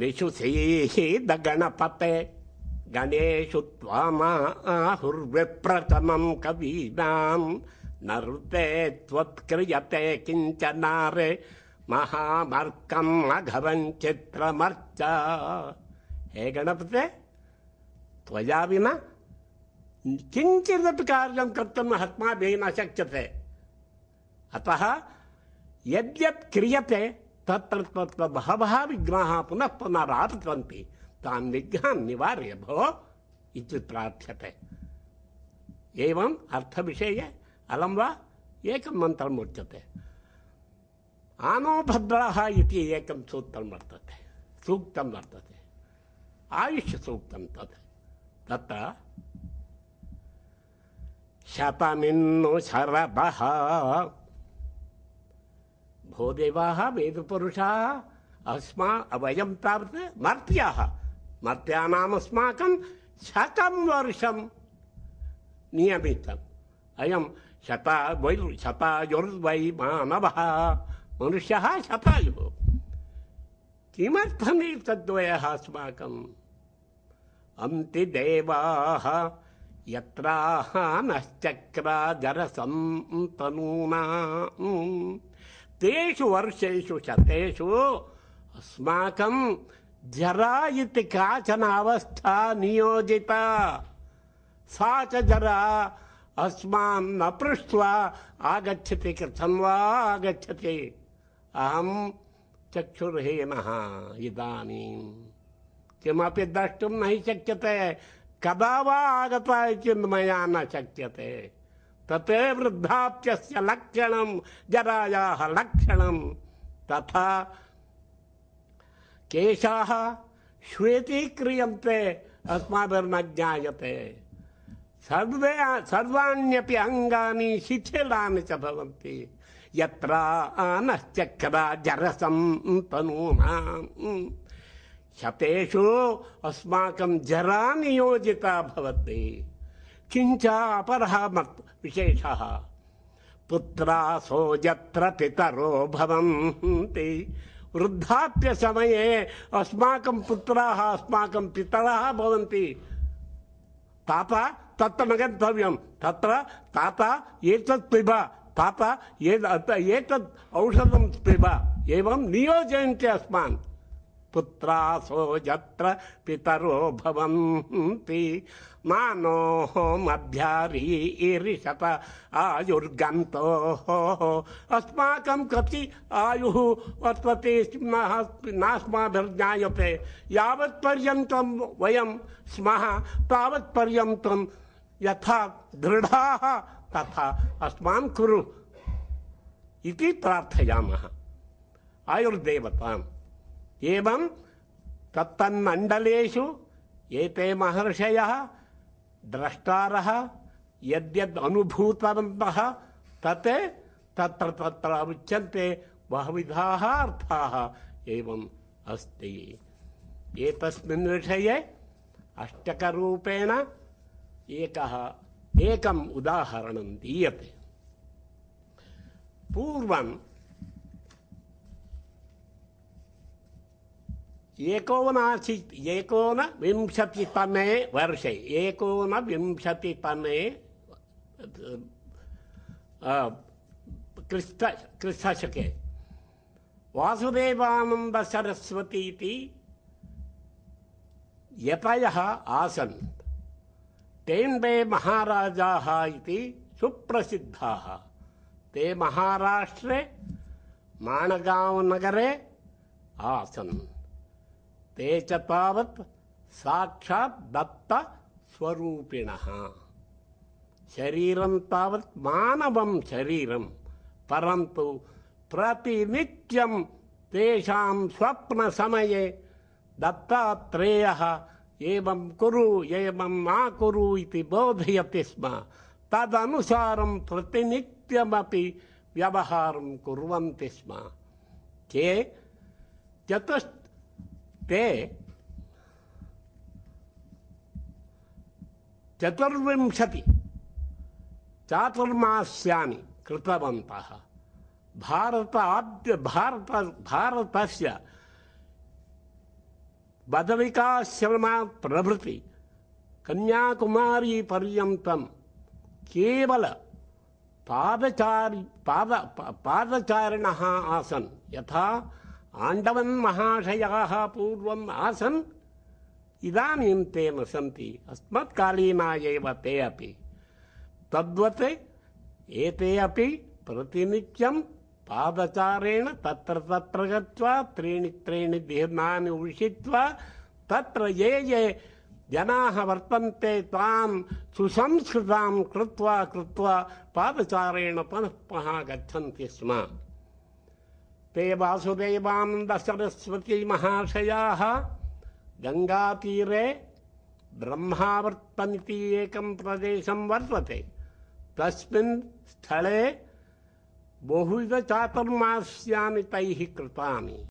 निशुषीद गणपते गणेषु त्वामाहुर्विप्रतमं कवीनां न ऋते त्वत्क्रियते किञ्चनारे महामर्कम् अघवं चित्रमर्च हे गणपते त्वया विना किञ्चिदपि कार्यं कर्तुम् अस्माभिः न शक्यते अतः यद्यत् क्रियते तत्र तत्र बहवः विघ्नाः पुनः पुनरापतन्ति तान् विघ्नान् निवार्य भो इति प्रार्थ्यते। एवम् अर्थविषये अलं वा एकं मन्त्रम् उच्यते। आनो भद्राः इति एकं सूत्रं वर्तते। सूक्तं वर्तते। आयुष्यसूक्तं तत्। तत्र शतमिन्नु शरभः भो देवाः वेदपुरुषाः अस्मा वयं तावत् मर्त्याः। मर्त्यानामस्माकं शतं वर्षं नियमितम्। अयं शता वै शतायुर्वै मानवः, मनुष्यः शतायुः। किमर्थमेतद्वयः अस्माकम्? अन्ति देवाः यत्राः नश्चक्रा जरसन्तनूना तेषु वर्षेषु शतेषु अस्माकं जरा इति काचन अवस्था नियोजिता। सा च जरा अस्मान् न पृष्ट्वा आगच्छति कथं वा आगच्छति। अहं चक्षुर्हीनः इदानीं किमपि द्रष्टुं न शक्यते, कदा वा आगता इति मया न शक्यते। तत् वृद्धाप्यस्य लक्षणं जरायाः लक्षणं तथा केशाः श्वेतीक्रियन्ते अस्माभिर्न ज्ञायते। सर्वे सर्वाण्यपि अङ्गानि शिथिलानि च भवन्ति। यत्र आनश्चक्रा जरसं तनूनाम्। शतेषु अस्माकं जरा नियोजिता भवति। किंच अपरः मत् विशेषः। पुत्रासो यत्र पितरो अस्माकं पुत्राः अस्माकं पितरः भवन्ति। ताता तत्र न गन्तव्यं तत्र ताता एतत् पिब। ताप एतत् औषधं पिब। एवं नियोजयन्ति अस्मान्। पुत्रासो यत्र पितरो भवन्ति। मानो मध्यारीरिषत आयुर्गन्तो। अस्माकं कति आयुः? वर्तते स्मः नास्माभिर्ज्ञायते। यावत्पर्यन्तं वयं स्मः, तावत्पर्यन्तं यथा दृढाः, तथा अस्मान् कुरु इति प्रार्थयामः। आयुर्देवताम्। एवं तत्तन्मण्डलेषु एते महर्षयः द्रष्टारः यद्यद् अनुभूतवन्तः तत् तत्र तत्र उच्यन्ते बहुविधाः अर्थाः एवम् अस्ति। एतस्मिन् विषये अष्टकरूपेण एकः एकम् उदाहरणं दीयते। पूर्वं एकोनाशि एकोनविंशतितमे वर्षे एकोनविंशतितमे क्रिस्त क्रिस्तशके वासुदेवानन्दसरस्वती इति यतयः आसन् तेन्बे महाराजाः इति सुप्रसिद्धाः ते महाराष्ट्रे माणगांव नगरे आसन् ते च तावत् साक्षात् दत्तस्वरूपिणः शरीरं तावत् मानवं शरीरं, परन्तु प्रतिनित्यं तेषां स्वप्नसमये दत्तात्रेयः एवं कुरु, एवं मा कुरु इति बोधयति स्म। तदनुसारं प्रतिनित्यमपि व्यवहारं कुर्वन्ति स्म। ते चतुष् ते चतुर्विंशति। चातुर्मास्यानि कृतवन्तः। भारत आद्य भारत भारतस्य बदरिकाश्रमात् प्रभृति। कन्याकुमारी पर्यन्तं केवल पादचारि पाद पादचारिणः आसन्। यथा आण्डवन् महाशयाः पूर्वम् आसन्। इदानीं ते न सन्ति अस्मत्कालीना ते अपि। प्रतिनित्यं पादचारेण तत्र तत्र गत्वा त्रीणि त्रीणि दीर्णानि उषित्वा तत्र ये ये जनाः वर्तन्ते तान् सुसंस्कृतां कृत्वा कृत्वा पादचारेण पुनः गच्छन्ति स्म। ते वासुदेवानन्दसरस्वती महाशयाः गङ्गातीरे ब्रह्मावर्तमिति एकं प्रदेशं वर्तते। तस्मिन् स्थले बहुविधचातुर्मास्यानि तैः कृतानि।